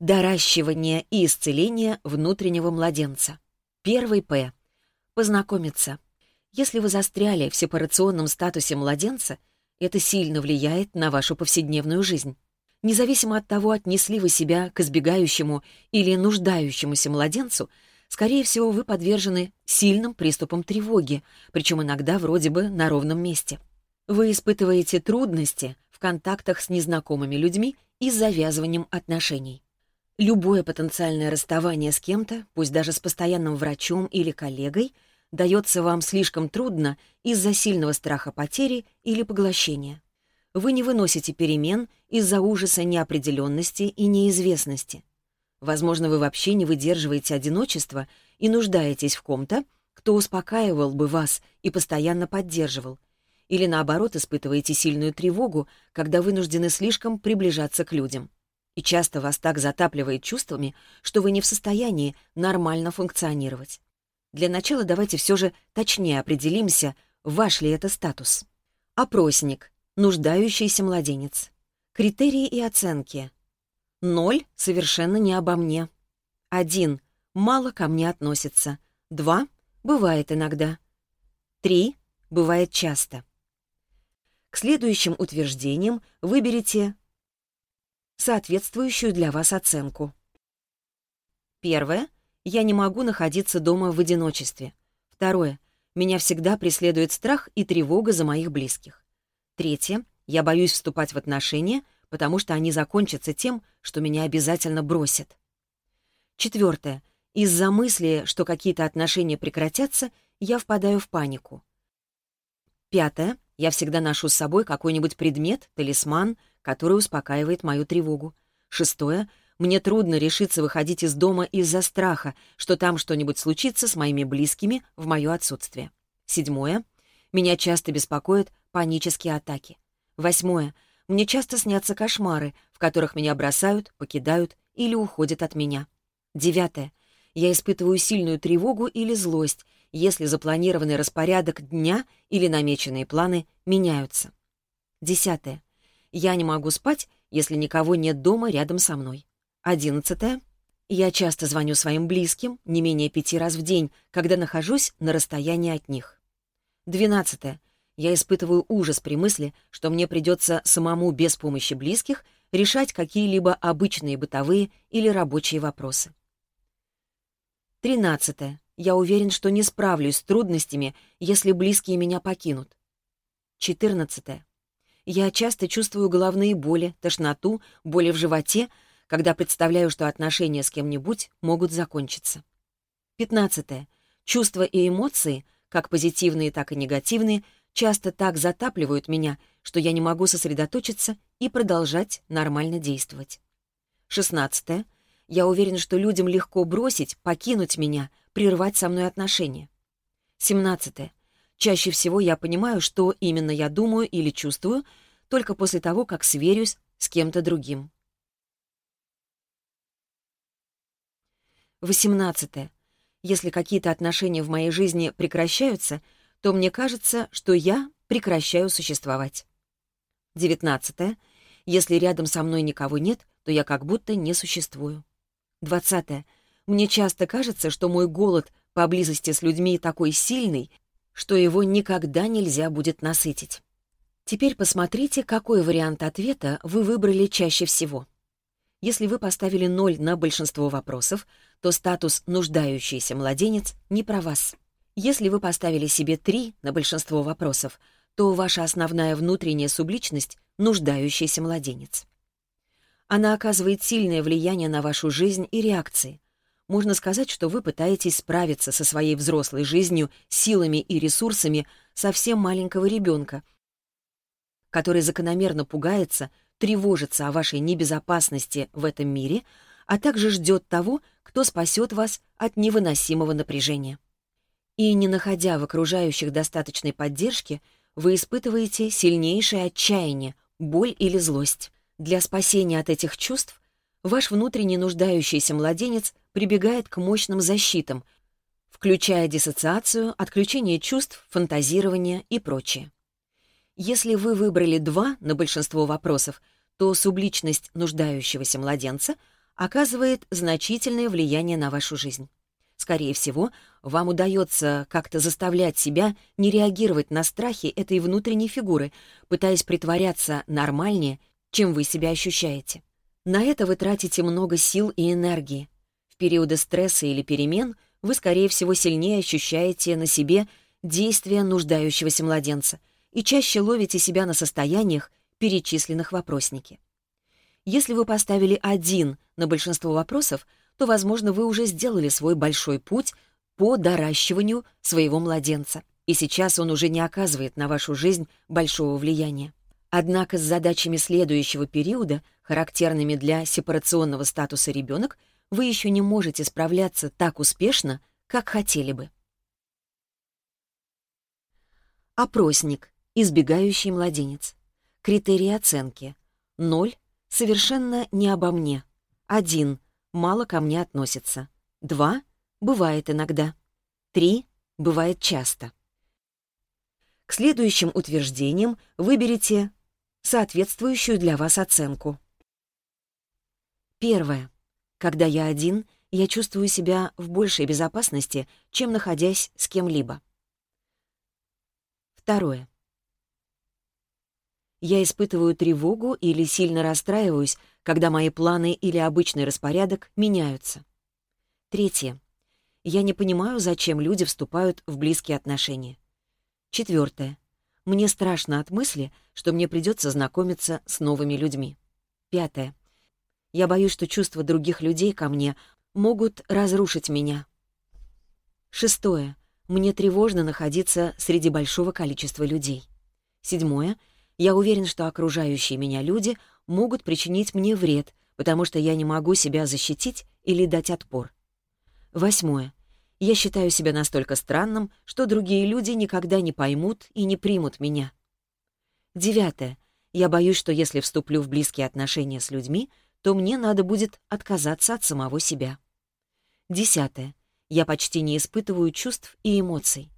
Доращивание и исцеление внутреннего младенца. Первый П. Познакомиться. Если вы застряли в сепарационном статусе младенца, это сильно влияет на вашу повседневную жизнь. Независимо от того, отнесли вы себя к избегающему или нуждающемуся младенцу, скорее всего, вы подвержены сильным приступам тревоги, причем иногда вроде бы на ровном месте. Вы испытываете трудности в контактах с незнакомыми людьми и завязыванием отношений. Любое потенциальное расставание с кем-то, пусть даже с постоянным врачом или коллегой, дается вам слишком трудно из-за сильного страха потери или поглощения. Вы не выносите перемен из-за ужаса неопределенности и неизвестности. Возможно, вы вообще не выдерживаете одиночества и нуждаетесь в ком-то, кто успокаивал бы вас и постоянно поддерживал. Или наоборот, испытываете сильную тревогу, когда вынуждены слишком приближаться к людям и часто вас так затапливает чувствами, что вы не в состоянии нормально функционировать. Для начала давайте все же точнее определимся, ваш ли это статус. Опросник. Нуждающийся младенец. Критерии и оценки. Ноль — совершенно не обо мне. Один — мало ко мне относится. Два — бывает иногда. Три — бывает часто. К следующим утверждениям выберите соответствующую для вас оценку. Первое. Я не могу находиться дома в одиночестве. Второе. Меня всегда преследует страх и тревога за моих близких. Третье. Я боюсь вступать в отношения, потому что они закончатся тем, что меня обязательно бросят. Четвертое. Из-за мысли, что какие-то отношения прекратятся, я впадаю в панику. Пятое. Я всегда ношу с собой какой-нибудь предмет, талисман, которая успокаивает мою тревогу. Шестое. Мне трудно решиться выходить из дома из-за страха, что там что-нибудь случится с моими близкими в мое отсутствие. Седьмое. Меня часто беспокоят панические атаки. Восьмое. Мне часто снятся кошмары, в которых меня бросают, покидают или уходят от меня. Девятое. Я испытываю сильную тревогу или злость, если запланированный распорядок дня или намеченные планы меняются. Десятое. Я не могу спать, если никого нет дома рядом со мной. Одиннадцатое. Я часто звоню своим близким, не менее пяти раз в день, когда нахожусь на расстоянии от них. Двенадцатое. Я испытываю ужас при мысли, что мне придется самому без помощи близких решать какие-либо обычные бытовые или рабочие вопросы. Тринадцатое. Я уверен, что не справлюсь с трудностями, если близкие меня покинут. Четырнадцатое. Я часто чувствую головные боли, тошноту, боли в животе, когда представляю, что отношения с кем-нибудь могут закончиться. 15. Чувства и эмоции, как позитивные, так и негативные, часто так затапливают меня, что я не могу сосредоточиться и продолжать нормально действовать. 16. Я уверен, что людям легко бросить, покинуть меня, прервать со мной отношения. 17. Чаще всего я понимаю, что именно я думаю или чувствую, только после того, как сверюсь с кем-то другим. 18. Если какие-то отношения в моей жизни прекращаются, то мне кажется, что я прекращаю существовать. 19. Если рядом со мной никого нет, то я как будто не существую. 20. Мне часто кажется, что мой голод по близости с людьми такой сильный, что его никогда нельзя будет насытить. Теперь посмотрите, какой вариант ответа вы выбрали чаще всего. Если вы поставили ноль на большинство вопросов, то статус «нуждающийся младенец» не про вас. Если вы поставили себе три на большинство вопросов, то ваша основная внутренняя субличность — нуждающийся младенец. Она оказывает сильное влияние на вашу жизнь и реакции — можно сказать, что вы пытаетесь справиться со своей взрослой жизнью, силами и ресурсами совсем маленького ребенка, который закономерно пугается, тревожится о вашей небезопасности в этом мире, а также ждет того, кто спасет вас от невыносимого напряжения. И не находя в окружающих достаточной поддержки, вы испытываете сильнейшее отчаяние, боль или злость. Для спасения от этих чувств ваш внутренне нуждающийся младенец прибегает к мощным защитам, включая диссоциацию, отключение чувств, фантазирование и прочее. Если вы выбрали два на большинство вопросов, то субличность нуждающегося младенца оказывает значительное влияние на вашу жизнь. Скорее всего, вам удается как-то заставлять себя не реагировать на страхи этой внутренней фигуры, пытаясь притворяться нормальнее, чем вы себя ощущаете. На это вы тратите много сил и энергии. В периоды стресса или перемен вы, скорее всего, сильнее ощущаете на себе действия нуждающегося младенца и чаще ловите себя на состояниях, перечисленных в вопроснике. Если вы поставили один на большинство вопросов, то, возможно, вы уже сделали свой большой путь по доращиванию своего младенца, и сейчас он уже не оказывает на вашу жизнь большого влияния. Однако с задачами следующего периода – характерными для сепарационного статуса ребенок, вы еще не можете справляться так успешно, как хотели бы. Опросник. Избегающий младенец. Критерии оценки. 0. Совершенно не обо мне. 1. Мало ко мне относится. 2. Бывает иногда. 3. Бывает часто. К следующим утверждениям выберите соответствующую для вас оценку. Первое. Когда я один, я чувствую себя в большей безопасности, чем находясь с кем-либо. Второе. Я испытываю тревогу или сильно расстраиваюсь, когда мои планы или обычный распорядок меняются. Третье. Я не понимаю, зачем люди вступают в близкие отношения. Четвертое. Мне страшно от мысли, что мне придется знакомиться с новыми людьми. Пятое. Я боюсь, что чувства других людей ко мне могут разрушить меня. Шестое. Мне тревожно находиться среди большого количества людей. Седьмое. Я уверен, что окружающие меня люди могут причинить мне вред, потому что я не могу себя защитить или дать отпор. Восьмое. Я считаю себя настолько странным, что другие люди никогда не поймут и не примут меня. Девятое. Я боюсь, что если вступлю в близкие отношения с людьми, то мне надо будет отказаться от самого себя. Десятое. Я почти не испытываю чувств и эмоций.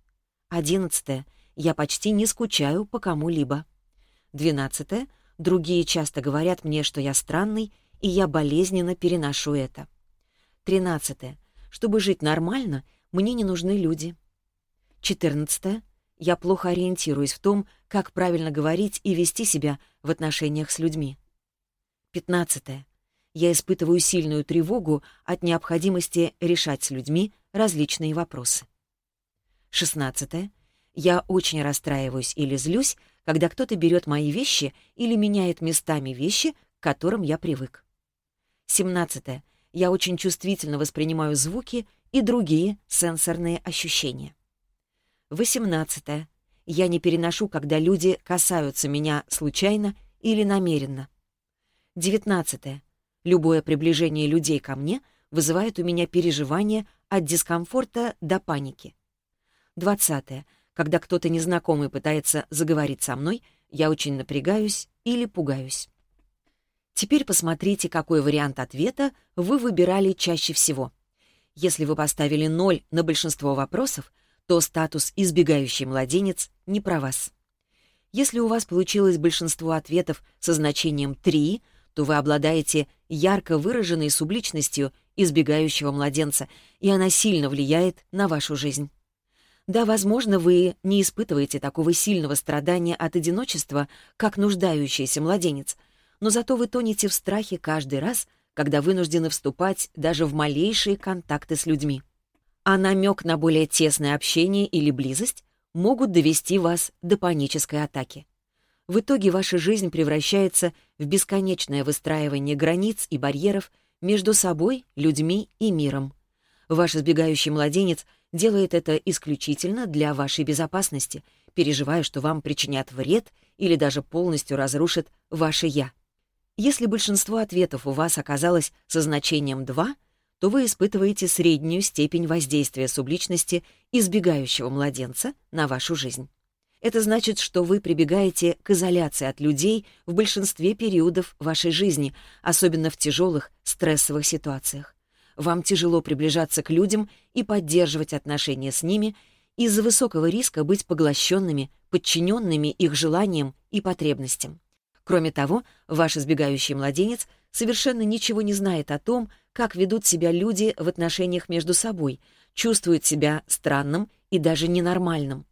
Одиннадцатое. Я почти не скучаю по кому-либо. Двенадцатое. Другие часто говорят мне, что я странный, и я болезненно переношу это. Тринадцатое. Чтобы жить нормально, мне не нужны люди. Четырнадцатое. Я плохо ориентируюсь в том, как правильно говорить и вести себя в отношениях с людьми. Пятнадцатое я испытываю сильную тревогу от необходимости решать с людьми различные вопросы. 16. Я очень расстраиваюсь или злюсь, когда кто-то берет мои вещи или меняет местами вещи, к которым я привык. 17. Я очень чувствительно воспринимаю звуки и другие сенсорные ощущения. 18. Я не переношу, когда люди касаются меня случайно или намеренно. 19. Любое приближение людей ко мне вызывает у меня переживания от дискомфорта до паники. 20. Когда кто-то незнакомый пытается заговорить со мной, я очень напрягаюсь или пугаюсь. Теперь посмотрите, какой вариант ответа вы выбирали чаще всего. Если вы поставили ноль на большинство вопросов, то статус «избегающий младенец» не про вас. Если у вас получилось большинство ответов со значением 3, то вы обладаете ярко выраженной субличностью избегающего младенца, и она сильно влияет на вашу жизнь. Да, возможно, вы не испытываете такого сильного страдания от одиночества, как нуждающийся младенец, но зато вы тонете в страхе каждый раз, когда вынуждены вступать даже в малейшие контакты с людьми. А намек на более тесное общение или близость могут довести вас до панической атаки. В итоге ваша жизнь превращается в бесконечное выстраивание границ и барьеров между собой, людьми и миром. Ваш избегающий младенец делает это исключительно для вашей безопасности, переживая, что вам причинят вред или даже полностью разрушит ваше «я». Если большинство ответов у вас оказалось со значением два, то вы испытываете среднюю степень воздействия субличности избегающего младенца на вашу жизнь. Это значит, что вы прибегаете к изоляции от людей в большинстве периодов вашей жизни, особенно в тяжелых, стрессовых ситуациях. Вам тяжело приближаться к людям и поддерживать отношения с ними из-за высокого риска быть поглощенными, подчиненными их желаниям и потребностям. Кроме того, ваш избегающий младенец совершенно ничего не знает о том, как ведут себя люди в отношениях между собой, чувствует себя странным и даже ненормальным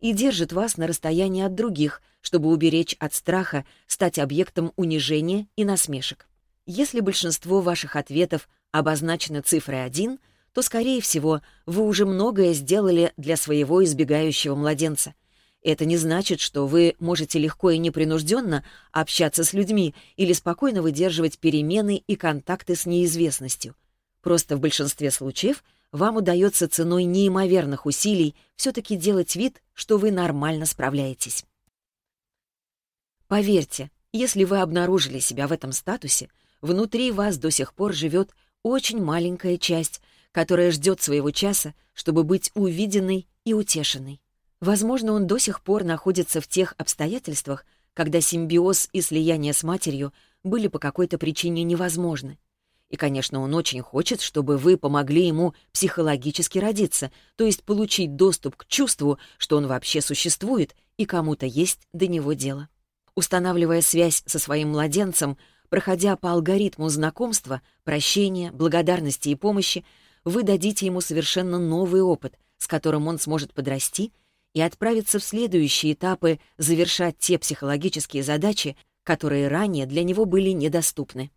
и держит вас на расстоянии от других, чтобы уберечь от страха стать объектом унижения и насмешек. Если большинство ваших ответов обозначено цифрой 1, то, скорее всего, вы уже многое сделали для своего избегающего младенца. Это не значит, что вы можете легко и непринужденно общаться с людьми или спокойно выдерживать перемены и контакты с неизвестностью. Просто в большинстве случаев – вам удается ценой неимоверных усилий все-таки делать вид, что вы нормально справляетесь. Поверьте, если вы обнаружили себя в этом статусе, внутри вас до сих пор живет очень маленькая часть, которая ждет своего часа, чтобы быть увиденной и утешенной. Возможно, он до сих пор находится в тех обстоятельствах, когда симбиоз и слияние с матерью были по какой-то причине невозможны. И, конечно, он очень хочет, чтобы вы помогли ему психологически родиться, то есть получить доступ к чувству, что он вообще существует и кому-то есть до него дело. Устанавливая связь со своим младенцем, проходя по алгоритму знакомства, прощения, благодарности и помощи, вы дадите ему совершенно новый опыт, с которым он сможет подрасти и отправиться в следующие этапы завершать те психологические задачи, которые ранее для него были недоступны.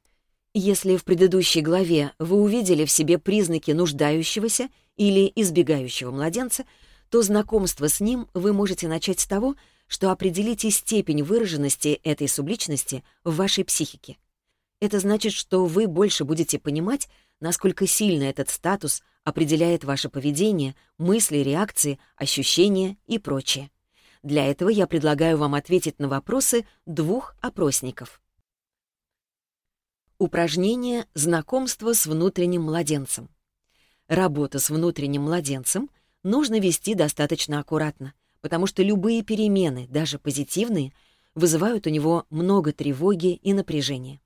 Если в предыдущей главе вы увидели в себе признаки нуждающегося или избегающего младенца, то знакомство с ним вы можете начать с того, что определите степень выраженности этой субличности в вашей психике. Это значит, что вы больше будете понимать, насколько сильно этот статус определяет ваше поведение, мысли, реакции, ощущения и прочее. Для этого я предлагаю вам ответить на вопросы двух опросников. Упражнение «Знакомство с внутренним младенцем». Работа с внутренним младенцем нужно вести достаточно аккуратно, потому что любые перемены, даже позитивные, вызывают у него много тревоги и напряжения.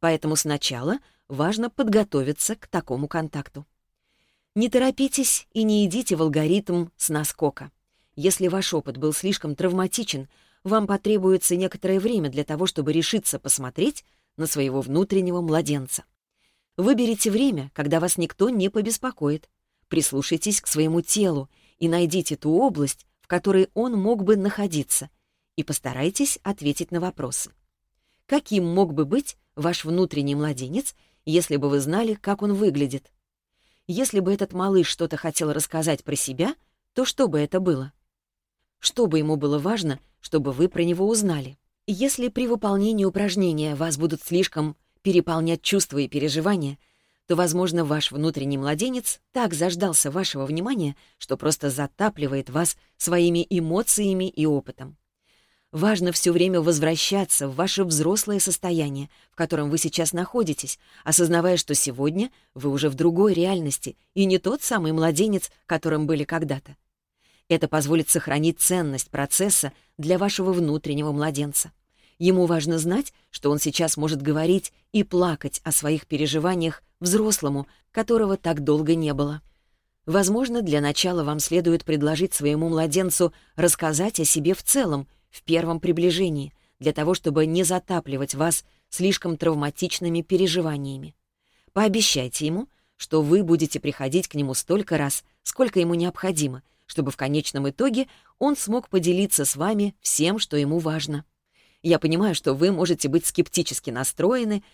Поэтому сначала важно подготовиться к такому контакту. Не торопитесь и не идите в алгоритм с наскока. Если ваш опыт был слишком травматичен, вам потребуется некоторое время для того, чтобы решиться посмотреть, на своего внутреннего младенца. Выберите время, когда вас никто не побеспокоит. Прислушайтесь к своему телу и найдите ту область, в которой он мог бы находиться, и постарайтесь ответить на вопросы. Каким мог бы быть ваш внутренний младенец, если бы вы знали, как он выглядит? Если бы этот малыш что-то хотел рассказать про себя, то что бы это было? Что бы ему было важно, чтобы вы про него узнали? Если при выполнении упражнения вас будут слишком переполнять чувства и переживания, то, возможно, ваш внутренний младенец так заждался вашего внимания, что просто затапливает вас своими эмоциями и опытом. Важно все время возвращаться в ваше взрослое состояние, в котором вы сейчас находитесь, осознавая, что сегодня вы уже в другой реальности и не тот самый младенец, которым были когда-то. Это позволит сохранить ценность процесса для вашего внутреннего младенца. Ему важно знать, что он сейчас может говорить и плакать о своих переживаниях взрослому, которого так долго не было. Возможно, для начала вам следует предложить своему младенцу рассказать о себе в целом, в первом приближении, для того, чтобы не затапливать вас слишком травматичными переживаниями. Пообещайте ему, что вы будете приходить к нему столько раз, сколько ему необходимо, чтобы в конечном итоге он смог поделиться с вами всем, что ему важно. Я понимаю, что вы можете быть скептически настроены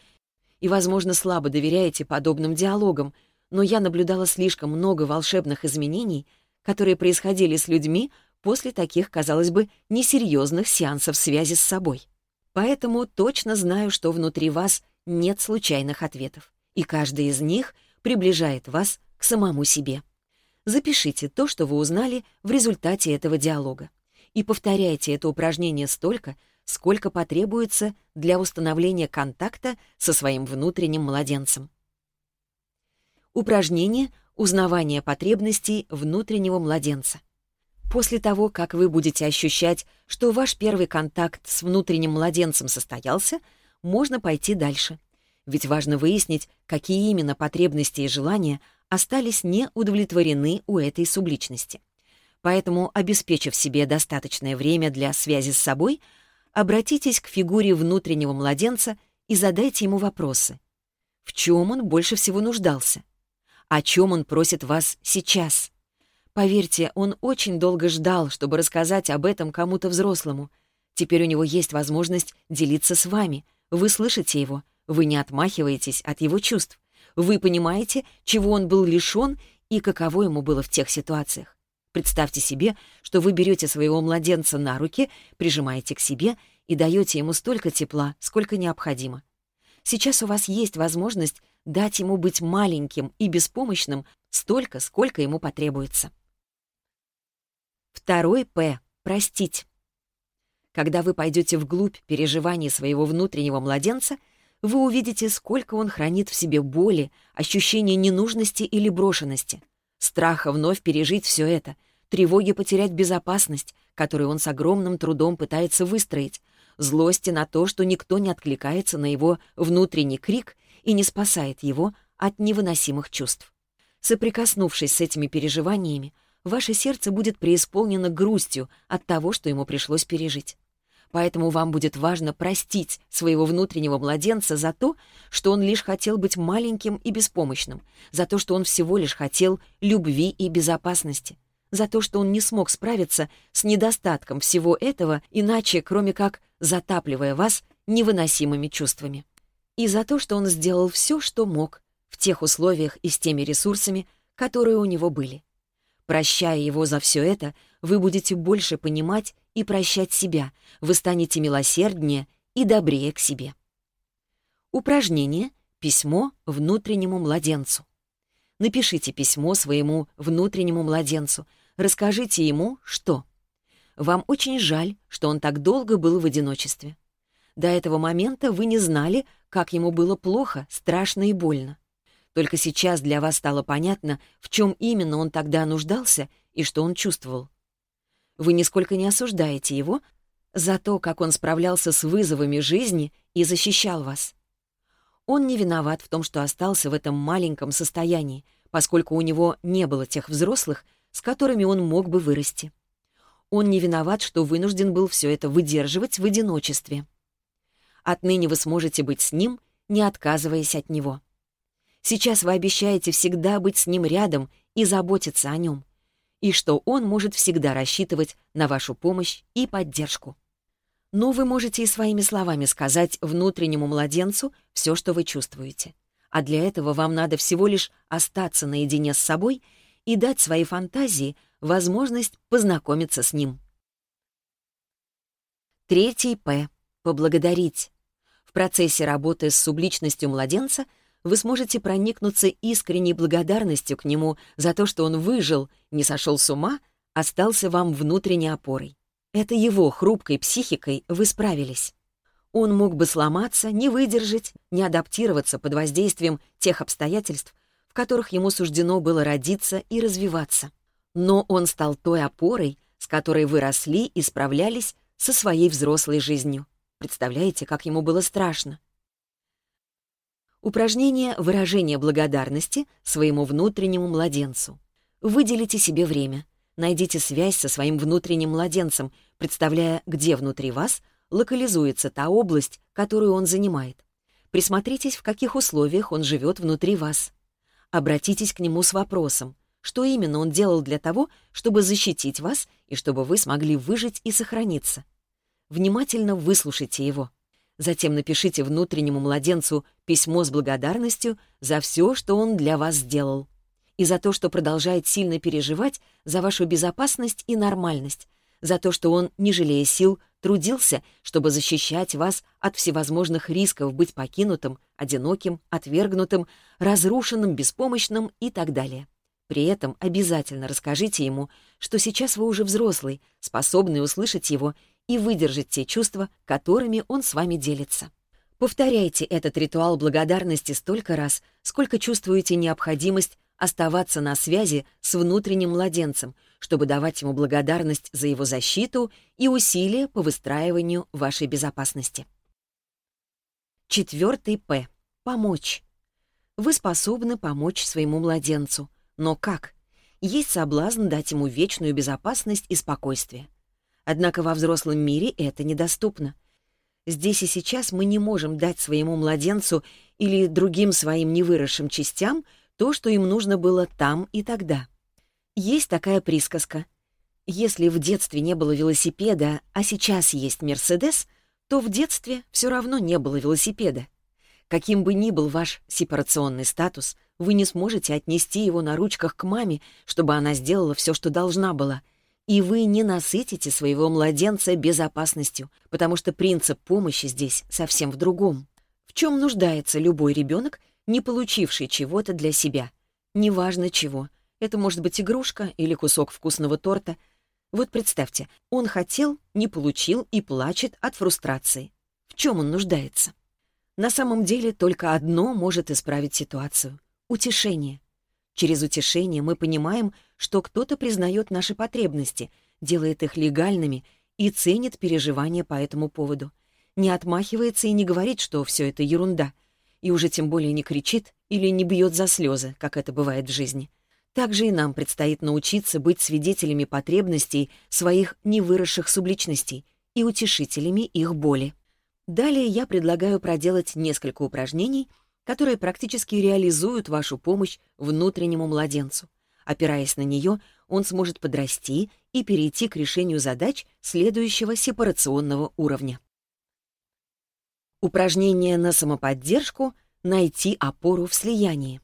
и, возможно, слабо доверяете подобным диалогам, но я наблюдала слишком много волшебных изменений, которые происходили с людьми после таких, казалось бы, несерьезных сеансов связи с собой. Поэтому точно знаю, что внутри вас нет случайных ответов, и каждый из них приближает вас к самому себе. Запишите то, что вы узнали в результате этого диалога, и повторяйте это упражнение столько, сколько потребуется для установления контакта со своим внутренним младенцем. Упражнение «Узнавание потребностей внутреннего младенца». После того, как вы будете ощущать, что ваш первый контакт с внутренним младенцем состоялся, можно пойти дальше. Ведь важно выяснить, какие именно потребности и желания остались не удовлетворены у этой субличности. Поэтому, обеспечив себе достаточное время для связи с собой — обратитесь к фигуре внутреннего младенца и задайте ему вопросы. В чем он больше всего нуждался? О чем он просит вас сейчас? Поверьте, он очень долго ждал, чтобы рассказать об этом кому-то взрослому. Теперь у него есть возможность делиться с вами. Вы слышите его, вы не отмахиваетесь от его чувств. Вы понимаете, чего он был лишен и каково ему было в тех ситуациях. Представьте себе, что вы берете своего младенца на руки, прижимаете к себе и даете ему столько тепла, сколько необходимо. Сейчас у вас есть возможность дать ему быть маленьким и беспомощным столько, сколько ему потребуется. Второй «П» — простить. Когда вы пойдете вглубь переживаний своего внутреннего младенца, вы увидите, сколько он хранит в себе боли, ощущения ненужности или брошенности — Страха вновь пережить все это, тревоги потерять безопасность, которую он с огромным трудом пытается выстроить, злости на то, что никто не откликается на его внутренний крик и не спасает его от невыносимых чувств. Соприкоснувшись с этими переживаниями, ваше сердце будет преисполнено грустью от того, что ему пришлось пережить поэтому вам будет важно простить своего внутреннего младенца за то, что он лишь хотел быть маленьким и беспомощным, за то, что он всего лишь хотел любви и безопасности, за то, что он не смог справиться с недостатком всего этого, иначе, кроме как затапливая вас невыносимыми чувствами. И за то, что он сделал все, что мог, в тех условиях и с теми ресурсами, которые у него были. Прощая его за все это, вы будете больше понимать, и прощать себя, вы станете милосерднее и добрее к себе. Упражнение «Письмо внутреннему младенцу». Напишите письмо своему внутреннему младенцу, расскажите ему, что. Вам очень жаль, что он так долго был в одиночестве. До этого момента вы не знали, как ему было плохо, страшно и больно. Только сейчас для вас стало понятно, в чем именно он тогда нуждался и что он чувствовал вы нисколько не осуждаете его за то, как он справлялся с вызовами жизни и защищал вас. Он не виноват в том, что остался в этом маленьком состоянии, поскольку у него не было тех взрослых, с которыми он мог бы вырасти. Он не виноват, что вынужден был все это выдерживать в одиночестве. Отныне вы сможете быть с ним, не отказываясь от него. Сейчас вы обещаете всегда быть с ним рядом и заботиться о нем — и что он может всегда рассчитывать на вашу помощь и поддержку. Но вы можете и своими словами сказать внутреннему младенцу все, что вы чувствуете. А для этого вам надо всего лишь остаться наедине с собой и дать своей фантазии возможность познакомиться с ним. Третий «П» — поблагодарить. В процессе работы с субличностью младенца — вы сможете проникнуться искренней благодарностью к нему за то, что он выжил, не сошел с ума, остался вам внутренней опорой. Это его хрупкой психикой вы справились. Он мог бы сломаться, не выдержать, не адаптироваться под воздействием тех обстоятельств, в которых ему суждено было родиться и развиваться. Но он стал той опорой, с которой вы росли и справлялись со своей взрослой жизнью. Представляете, как ему было страшно? Упражнение выражения благодарности своему внутреннему младенцу. Выделите себе время. Найдите связь со своим внутренним младенцем, представляя, где внутри вас локализуется та область, которую он занимает. Присмотритесь, в каких условиях он живет внутри вас. Обратитесь к нему с вопросом, что именно он делал для того, чтобы защитить вас и чтобы вы смогли выжить и сохраниться. Внимательно выслушайте его. Затем напишите внутреннему младенцу письмо с благодарностью за все, что он для вас сделал. И за то, что продолжает сильно переживать за вашу безопасность и нормальность. За то, что он, не жалея сил, трудился, чтобы защищать вас от всевозможных рисков быть покинутым, одиноким, отвергнутым, разрушенным, беспомощным и так далее. При этом обязательно расскажите ему, что сейчас вы уже взрослый, способный услышать его и выдержать те чувства, которыми он с вами делится. Повторяйте этот ритуал благодарности столько раз, сколько чувствуете необходимость оставаться на связи с внутренним младенцем, чтобы давать ему благодарность за его защиту и усилия по выстраиванию вашей безопасности. Четвертый П. Помочь. Вы способны помочь своему младенцу. Но как? Есть соблазн дать ему вечную безопасность и спокойствие. Однако во взрослом мире это недоступно. Здесь и сейчас мы не можем дать своему младенцу или другим своим невыросшим частям то, что им нужно было там и тогда. Есть такая присказка. Если в детстве не было велосипеда, а сейчас есть Мерседес, то в детстве все равно не было велосипеда. Каким бы ни был ваш сепарационный статус, вы не сможете отнести его на ручках к маме, чтобы она сделала все, что должна была. и вы не насытите своего младенца безопасностью, потому что принцип помощи здесь совсем в другом. В чем нуждается любой ребенок, не получивший чего-то для себя? Неважно чего. Это может быть игрушка или кусок вкусного торта. Вот представьте, он хотел, не получил и плачет от фрустрации. В чем он нуждается? На самом деле только одно может исправить ситуацию — утешение. Через утешение мы понимаем, что кто-то признает наши потребности, делает их легальными и ценит переживания по этому поводу. Не отмахивается и не говорит, что все это ерунда. И уже тем более не кричит или не бьет за слезы, как это бывает в жизни. Также и нам предстоит научиться быть свидетелями потребностей своих невыросших субличностей и утешителями их боли. Далее я предлагаю проделать несколько упражнений — которая практически реализует вашу помощь внутреннему младенцу. Опираясь на нее, он сможет подрасти и перейти к решению задач следующего сепарационного уровня. Упражнение на самоподдержку «Найти опору в слиянии».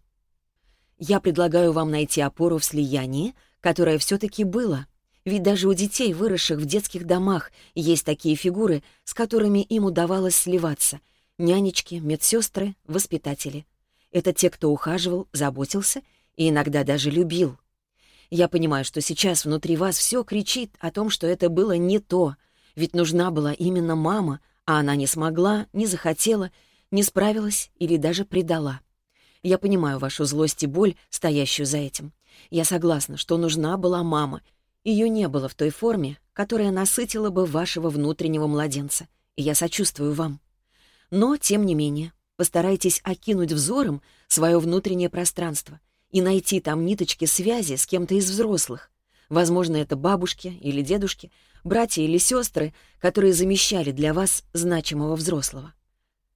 Я предлагаю вам найти опору в слиянии, которая все-таки было. Ведь даже у детей, выросших в детских домах, есть такие фигуры, с которыми им удавалось сливаться — нянечки, медсестры, воспитатели. Это те, кто ухаживал, заботился и иногда даже любил. Я понимаю, что сейчас внутри вас все кричит о том, что это было не то, ведь нужна была именно мама, а она не смогла, не захотела, не справилась или даже предала. Я понимаю вашу злость и боль, стоящую за этим. Я согласна, что нужна была мама. Ее не было в той форме, которая насытила бы вашего внутреннего младенца. И я сочувствую вам. Но, тем не менее, постарайтесь окинуть взором свое внутреннее пространство и найти там ниточки связи с кем-то из взрослых. Возможно, это бабушки или дедушки, братья или сестры, которые замещали для вас значимого взрослого.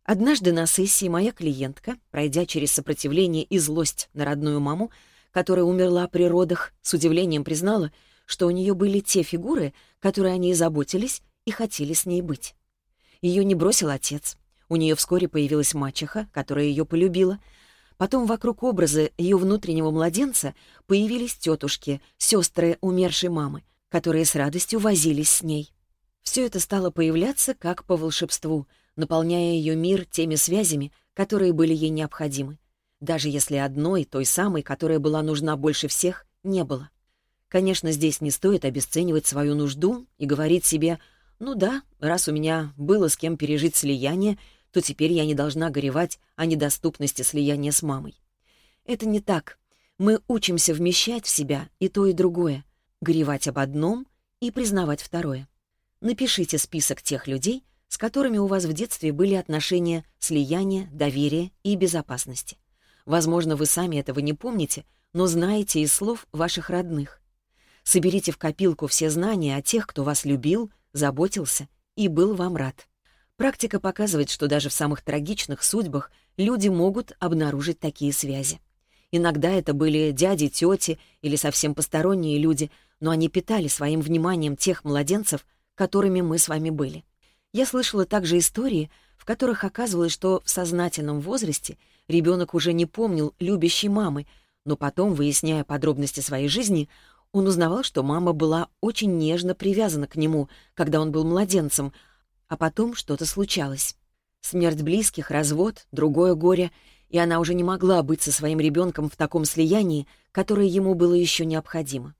Однажды на сессии моя клиентка, пройдя через сопротивление и злость на родную маму, которая умерла при родах, с удивлением признала, что у нее были те фигуры, которые о ней заботились и хотели с ней быть. Ее не бросил отец, у нее вскоре появилась мачеха, которая ее полюбила. Потом вокруг образа ее внутреннего младенца появились тетушки, сестры умершей мамы, которые с радостью возились с ней. Все это стало появляться как по волшебству, наполняя ее мир теми связями, которые были ей необходимы. Даже если одной, той самой, которая была нужна больше всех, не было. Конечно, здесь не стоит обесценивать свою нужду и говорить себе «ну да, раз у меня было с кем пережить слияние, то теперь я не должна горевать о недоступности слияния с мамой». Это не так. Мы учимся вмещать в себя и то, и другое, горевать об одном и признавать второе. Напишите список тех людей, с которыми у вас в детстве были отношения слияния, доверия и безопасности. Возможно, вы сами этого не помните, но знаете из слов ваших родных. Соберите в копилку все знания о тех, кто вас любил, заботился и был вам рад. Практика показывает, что даже в самых трагичных судьбах люди могут обнаружить такие связи. Иногда это были дяди, тети или совсем посторонние люди, но они питали своим вниманием тех младенцев, которыми мы с вами были. Я слышала также истории, в которых оказывалось, что в сознательном возрасте ребенок уже не помнил любящей мамы, но потом, выясняя подробности своей жизни, он узнавал, что мама была очень нежно привязана к нему, когда он был младенцем, а потом что-то случалось. Смерть близких, развод, другое горе, и она уже не могла быть со своим ребенком в таком слиянии, которое ему было еще необходимо.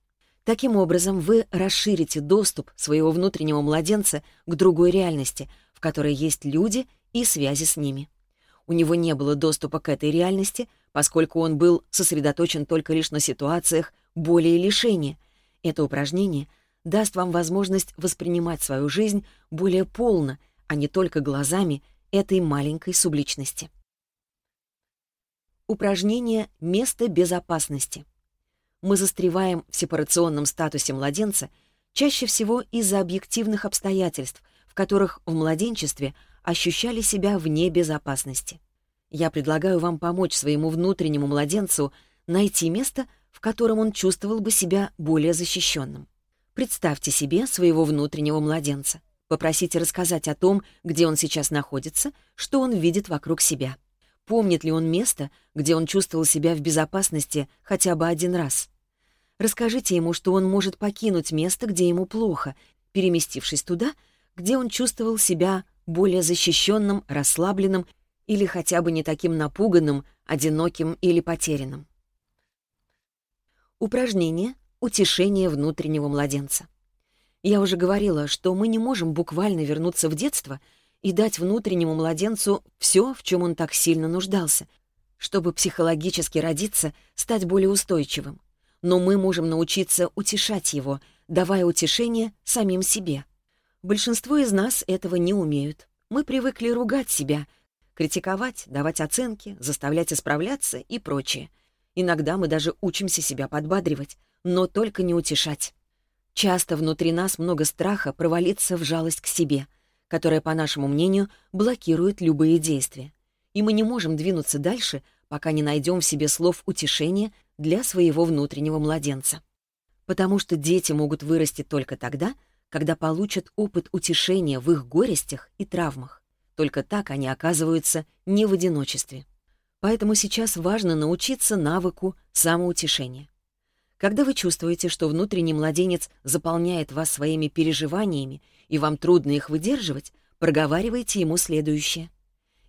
Таким образом, вы расширите доступ своего внутреннего младенца к другой реальности, в которой есть люди и связи с ними. У него не было доступа к этой реальности, поскольку он был сосредоточен только лишь на ситуациях боли и лишения. Это упражнение — даст вам возможность воспринимать свою жизнь более полно, а не только глазами этой маленькой субличности. Упражнение «Место безопасности». Мы застреваем в сепарационном статусе младенца чаще всего из-за объективных обстоятельств, в которых в младенчестве ощущали себя вне безопасности. Я предлагаю вам помочь своему внутреннему младенцу найти место, в котором он чувствовал бы себя более защищенным. Представьте себе своего внутреннего младенца. Попросите рассказать о том, где он сейчас находится, что он видит вокруг себя. Помнит ли он место, где он чувствовал себя в безопасности хотя бы один раз? Расскажите ему, что он может покинуть место, где ему плохо, переместившись туда, где он чувствовал себя более защищенным, расслабленным или хотя бы не таким напуганным, одиноким или потерянным. Упражнение утешение внутреннего младенца. Я уже говорила, что мы не можем буквально вернуться в детство и дать внутреннему младенцу все, в чем он так сильно нуждался, чтобы психологически родиться, стать более устойчивым. Но мы можем научиться утешать его, давая утешение самим себе. Большинство из нас этого не умеют. Мы привыкли ругать себя, критиковать, давать оценки, заставлять исправляться и прочее. Иногда мы даже учимся себя подбадривать — но только не утешать. Часто внутри нас много страха провалиться в жалость к себе, которая, по нашему мнению, блокирует любые действия. И мы не можем двинуться дальше, пока не найдем в себе слов утешения для своего внутреннего младенца. Потому что дети могут вырасти только тогда, когда получат опыт утешения в их горестях и травмах. Только так они оказываются не в одиночестве. Поэтому сейчас важно научиться навыку самоутешения. Когда вы чувствуете, что внутренний младенец заполняет вас своими переживаниями, и вам трудно их выдерживать, проговаривайте ему следующее.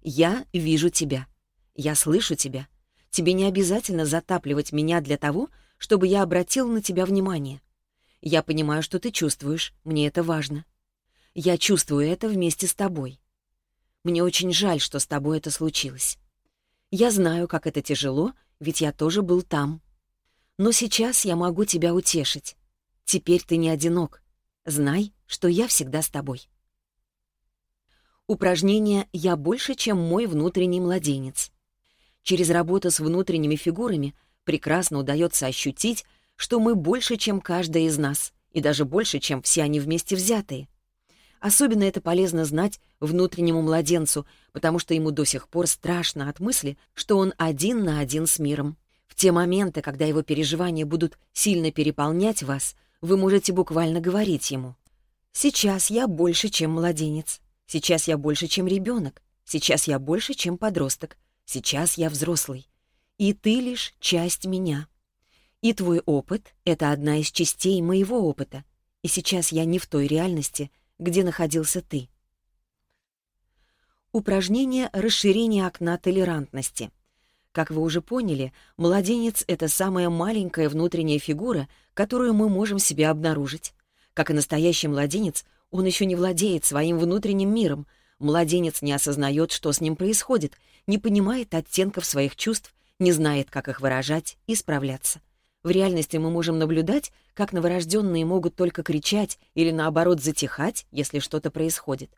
«Я вижу тебя. Я слышу тебя. Тебе не обязательно затапливать меня для того, чтобы я обратил на тебя внимание. Я понимаю, что ты чувствуешь, мне это важно. Я чувствую это вместе с тобой. Мне очень жаль, что с тобой это случилось. Я знаю, как это тяжело, ведь я тоже был там». Но сейчас я могу тебя утешить. Теперь ты не одинок. Знай, что я всегда с тобой. Упражнение «Я больше, чем мой внутренний младенец». Через работу с внутренними фигурами прекрасно удается ощутить, что мы больше, чем каждая из нас, и даже больше, чем все они вместе взятые. Особенно это полезно знать внутреннему младенцу, потому что ему до сих пор страшно от мысли, что он один на один с миром. В те моменты, когда его переживания будут сильно переполнять вас, вы можете буквально говорить ему. «Сейчас я больше, чем младенец. Сейчас я больше, чем ребенок. Сейчас я больше, чем подросток. Сейчас я взрослый. И ты лишь часть меня. И твой опыт — это одна из частей моего опыта. И сейчас я не в той реальности, где находился ты». Упражнение расширения окна толерантности — Как вы уже поняли, младенец — это самая маленькая внутренняя фигура, которую мы можем себе обнаружить. Как и настоящий младенец, он еще не владеет своим внутренним миром. Младенец не осознает, что с ним происходит, не понимает оттенков своих чувств, не знает, как их выражать и справляться. В реальности мы можем наблюдать, как новорожденные могут только кричать или, наоборот, затихать, если что-то происходит.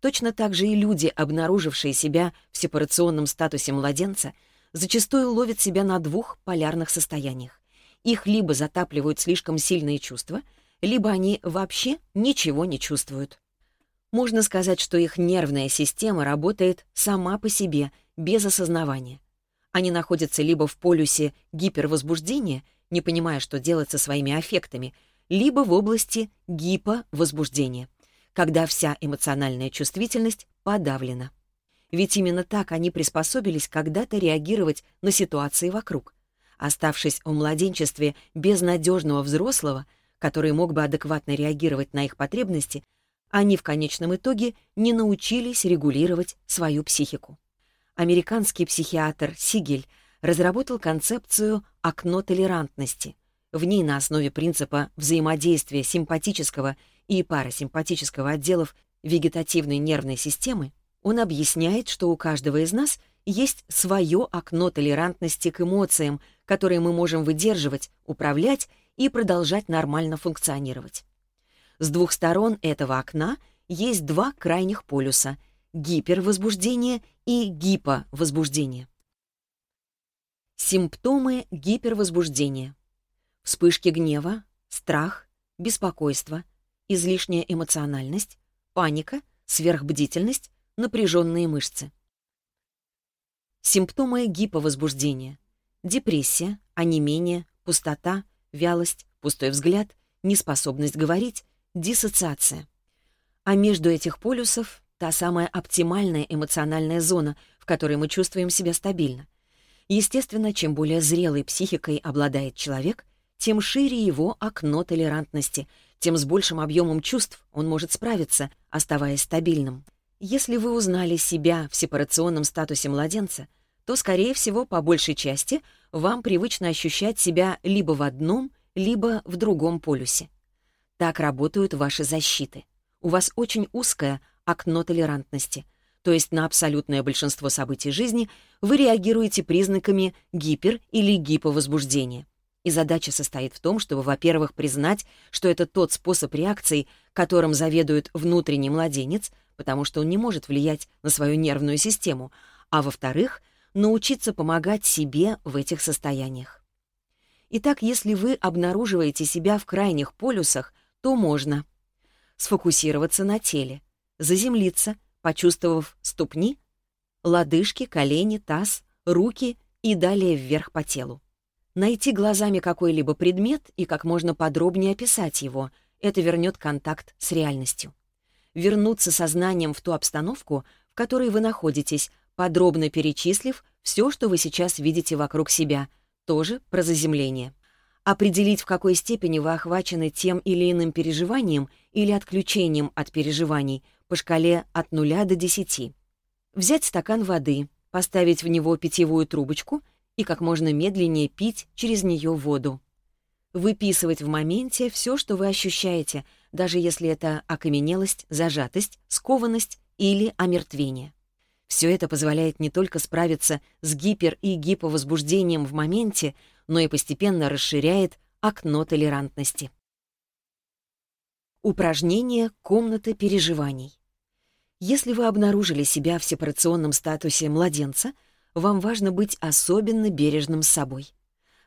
Точно так же и люди, обнаружившие себя в сепарационном статусе младенца — зачастую ловит себя на двух полярных состояниях. Их либо затапливают слишком сильные чувства, либо они вообще ничего не чувствуют. Можно сказать, что их нервная система работает сама по себе, без осознавания. Они находятся либо в полюсе гипервозбуждения, не понимая, что делать со своими аффектами, либо в области гиповозбуждения, когда вся эмоциональная чувствительность подавлена. Ведь именно так они приспособились когда-то реагировать на ситуации вокруг. Оставшись в младенчестве без надежного взрослого, который мог бы адекватно реагировать на их потребности, они в конечном итоге не научились регулировать свою психику. Американский психиатр Сигель разработал концепцию «окно толерантности». В ней на основе принципа взаимодействия симпатического и парасимпатического отделов вегетативной нервной системы он объясняет, что у каждого из нас есть свое окно толерантности к эмоциям, которые мы можем выдерживать, управлять и продолжать нормально функционировать. С двух сторон этого окна есть два крайних полюса — гипервозбуждение и гиповозбуждение. Симптомы гипервозбуждения. Вспышки гнева, страх, беспокойство, излишняя эмоциональность, паника, сверхбдительность, напряженные мышцы. Симптомы гиповозбуждения. Депрессия, онемение, пустота, вялость, пустой взгляд, неспособность говорить, диссоциация. А между этих полюсов та самая оптимальная эмоциональная зона, в которой мы чувствуем себя стабильно. Естественно, чем более зрелой психикой обладает человек, тем шире его окно толерантности, тем с большим объемом чувств он может справиться, оставаясь стабильным. Если вы узнали себя в сепарационном статусе младенца, то, скорее всего, по большей части вам привычно ощущать себя либо в одном, либо в другом полюсе. Так работают ваши защиты. У вас очень узкое окно толерантности, то есть на абсолютное большинство событий жизни вы реагируете признаками гипер- или гиповозбуждения. И задача состоит в том, чтобы, во-первых, признать, что это тот способ реакции, которым заведует внутренний младенец, потому что он не может влиять на свою нервную систему, а во-вторых, научиться помогать себе в этих состояниях. Итак, если вы обнаруживаете себя в крайних полюсах, то можно сфокусироваться на теле, заземлиться, почувствовав ступни, лодыжки, колени, таз, руки и далее вверх по телу. Найти глазами какой-либо предмет и как можно подробнее описать его — это вернет контакт с реальностью. Вернуться сознанием в ту обстановку, в которой вы находитесь, подробно перечислив все, что вы сейчас видите вокруг себя, тоже про заземление. Определить, в какой степени вы охвачены тем или иным переживанием или отключением от переживаний по шкале от 0 до 10. Взять стакан воды, поставить в него питьевую трубочку — и как можно медленнее пить через нее воду. Выписывать в моменте все, что вы ощущаете, даже если это окаменелость, зажатость, скованность или омертвение. Все это позволяет не только справиться с гипер- и гиповозбуждением в моменте, но и постепенно расширяет окно толерантности. Упражнение «Комната переживаний». Если вы обнаружили себя в сепарационном статусе младенца, вам важно быть особенно бережным с собой.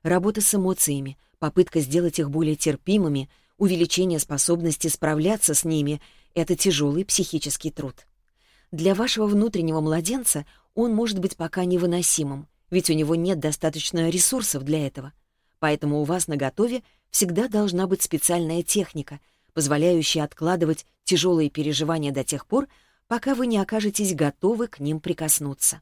Работа с эмоциями, попытка сделать их более терпимыми, увеличение способности справляться с ними — это тяжелый психический труд. Для вашего внутреннего младенца он может быть пока невыносимым, ведь у него нет достаточно ресурсов для этого. Поэтому у вас на готове всегда должна быть специальная техника, позволяющая откладывать тяжелые переживания до тех пор, пока вы не окажетесь готовы к ним прикоснуться.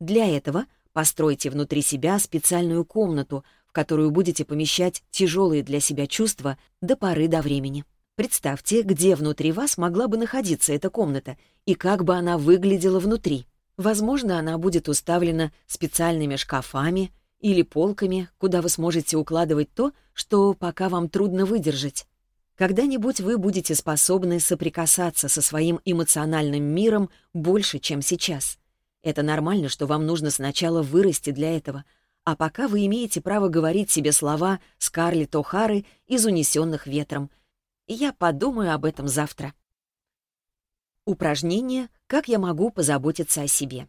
Для этого постройте внутри себя специальную комнату, в которую будете помещать тяжелые для себя чувства до поры до времени. Представьте, где внутри вас могла бы находиться эта комната и как бы она выглядела внутри. Возможно, она будет уставлена специальными шкафами или полками, куда вы сможете укладывать то, что пока вам трудно выдержать. Когда-нибудь вы будете способны соприкасаться со своим эмоциональным миром больше, чем сейчас — это нормально, что вам нужно сначала вырасти для этого, а пока вы имеете право говорить себе слова Скарлетт О'Хары из «Унесенных ветром». Я подумаю об этом завтра. Упражнение «Как я могу позаботиться о себе».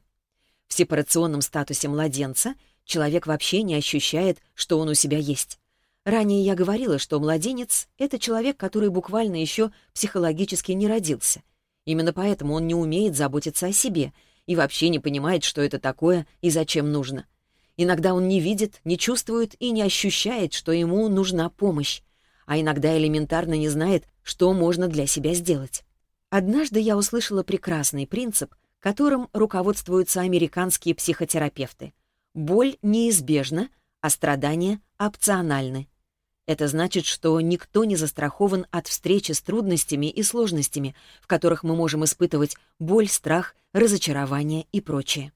В сепарационном статусе младенца человек вообще не ощущает, что он у себя есть. Ранее я говорила, что младенец — это человек, который буквально еще психологически не родился. Именно поэтому он не умеет заботиться о себе — и вообще не понимает, что это такое и зачем нужно. Иногда он не видит, не чувствует и не ощущает, что ему нужна помощь, а иногда элементарно не знает, что можно для себя сделать. Однажды я услышала прекрасный принцип, которым руководствуются американские психотерапевты. Боль неизбежна, а страдания опциональны. Это значит, что никто не застрахован от встречи с трудностями и сложностями, в которых мы можем испытывать боль, страх, разочарование и прочее.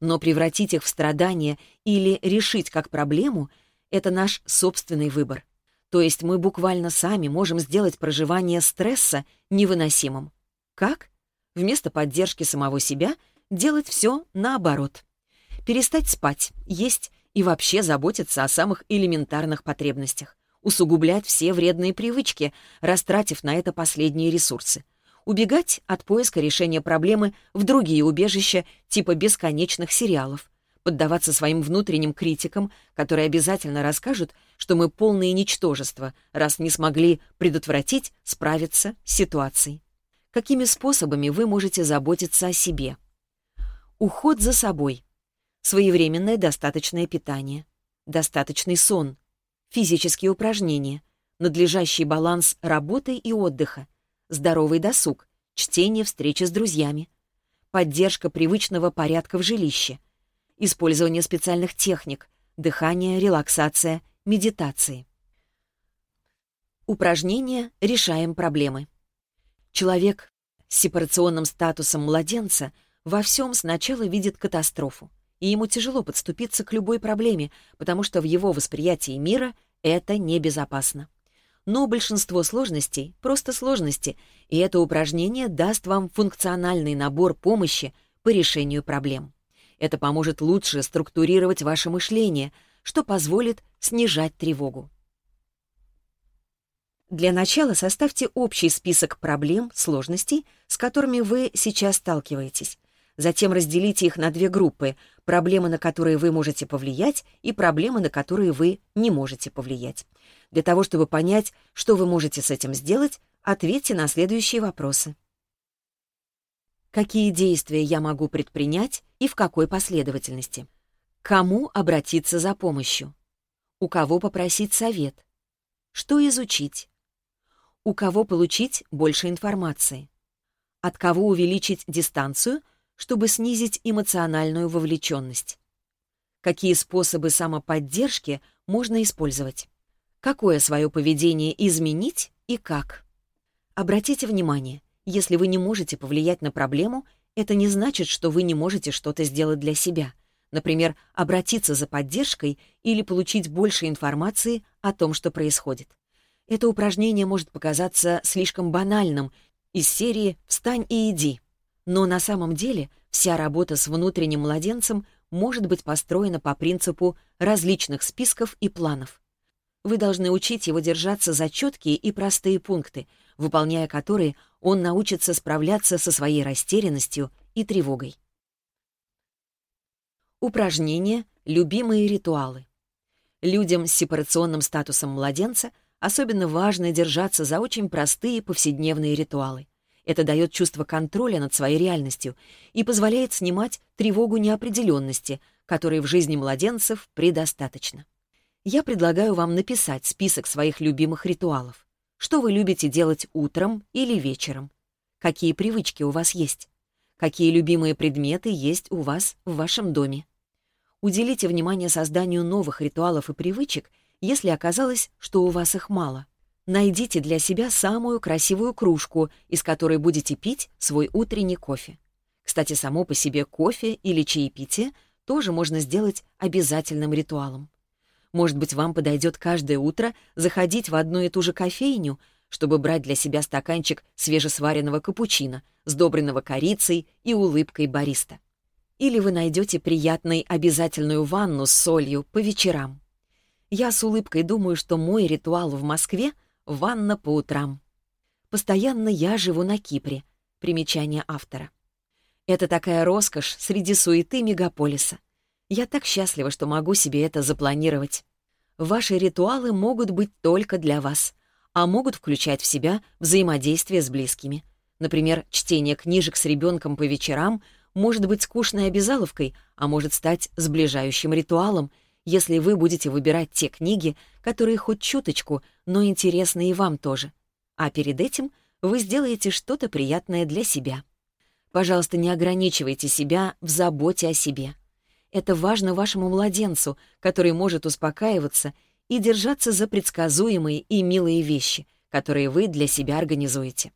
Но превратить их в страдания или решить как проблему — это наш собственный выбор. То есть мы буквально сами можем сделать проживание стресса невыносимым. Как? Вместо поддержки самого себя делать все наоборот. Перестать спать, есть и вообще заботиться о самых элементарных потребностях усугублять все вредные привычки, растратив на это последние ресурсы. Убегать от поиска решения проблемы в другие убежища типа бесконечных сериалов. Поддаваться своим внутренним критикам, которые обязательно расскажут, что мы полные ничтожества, раз не смогли предотвратить, справиться с ситуацией. Какими способами вы можете заботиться о себе? Уход за собой. Своевременное достаточное питание. Достаточный сон – физические упражнения, надлежащий баланс работы и отдыха, здоровый досуг, чтение, встречи с друзьями, поддержка привычного порядка в жилище, использование специальных техник, дыхание, релаксация, медитации. Упражнение «Решаем проблемы». Человек с сепарационным статусом младенца во всем сначала видит катастрофу, и ему тяжело подступиться к любой проблеме, потому что в его восприятии мира — это не безопасно. Но большинство сложностей — просто сложности, и это упражнение даст вам функциональный набор помощи по решению проблем. Это поможет лучше структурировать ваше мышление, что позволит снижать тревогу. Для начала составьте общий список проблем, сложностей, с которыми вы сейчас сталкиваетесь. Затем разделите их на две группы — проблемы, на которые вы можете повлиять, и проблемы, на которые вы не можете повлиять. Для того, чтобы понять, что вы можете с этим сделать, ответьте на следующие вопросы. Какие действия я могу предпринять и в какой последовательности? К кому обратиться за помощью? У кого попросить совет? Что изучить? У кого получить больше информации? От кого увеличить дистанцию — чтобы снизить эмоциональную вовлеченность. Какие способы самоподдержки можно использовать? Какое свое поведение изменить и как? Обратите внимание, если вы не можете повлиять на проблему, это не значит, что вы не можете что-то сделать для себя, например, обратиться за поддержкой или получить больше информации о том, что происходит. Это упражнение может показаться слишком банальным из серии «Встань и иди», но на самом деле вся работа с внутренним младенцем может быть построена по принципу различных списков и планов. Вы должны учить его держаться за четкие и простые пункты, выполняя которые он научится справляться со своей растерянностью и тревогой. Упражнения «Любимые ритуалы». Людям с сепарационным статусом младенца особенно важно держаться за очень простые повседневные ритуалы — это дает чувство контроля над своей реальностью и позволяет снимать тревогу неопределенности, которой в жизни младенцев предостаточно. Я предлагаю вам написать список своих любимых ритуалов. Что вы любите делать утром или вечером? Какие привычки у вас есть? Какие любимые предметы есть у вас в вашем доме? Уделите внимание созданию новых ритуалов и привычек, если оказалось, что у вас их мало — Найдите для себя самую красивую кружку, из которой будете пить свой утренний кофе. Кстати, само по себе кофе или чаепитие тоже можно сделать обязательным ритуалом. Может быть, вам подойдет каждое утро заходить в одну и ту же кофейню, чтобы брать для себя стаканчик свежесваренного капучино, сдобренного корицей и улыбкой бариста. Или вы найдете приятной обязательную ванну с солью по вечерам. Я с улыбкой думаю, что мой ритуал в Москве — ванна по утрам. Постоянно я живу на Кипре. Примечание автора. Это такая роскошь среди суеты мегаполиса. Я так счастлива, что могу себе это запланировать. Ваши ритуалы могут быть только для вас, а могут включать в себя взаимодействие с близкими. Например, чтение книжек с ребенком по вечерам может быть скучной обязаловкой, а может стать сближающим ритуалом — если вы будете выбирать те книги, которые хоть чуточку, но интересны и вам тоже. А перед этим вы сделаете что-то приятное для себя. Пожалуйста, не ограничивайте себя в заботе о себе. Это важно вашему младенцу, который может успокаиваться и держаться за предсказуемые и милые вещи, которые вы для себя организуете.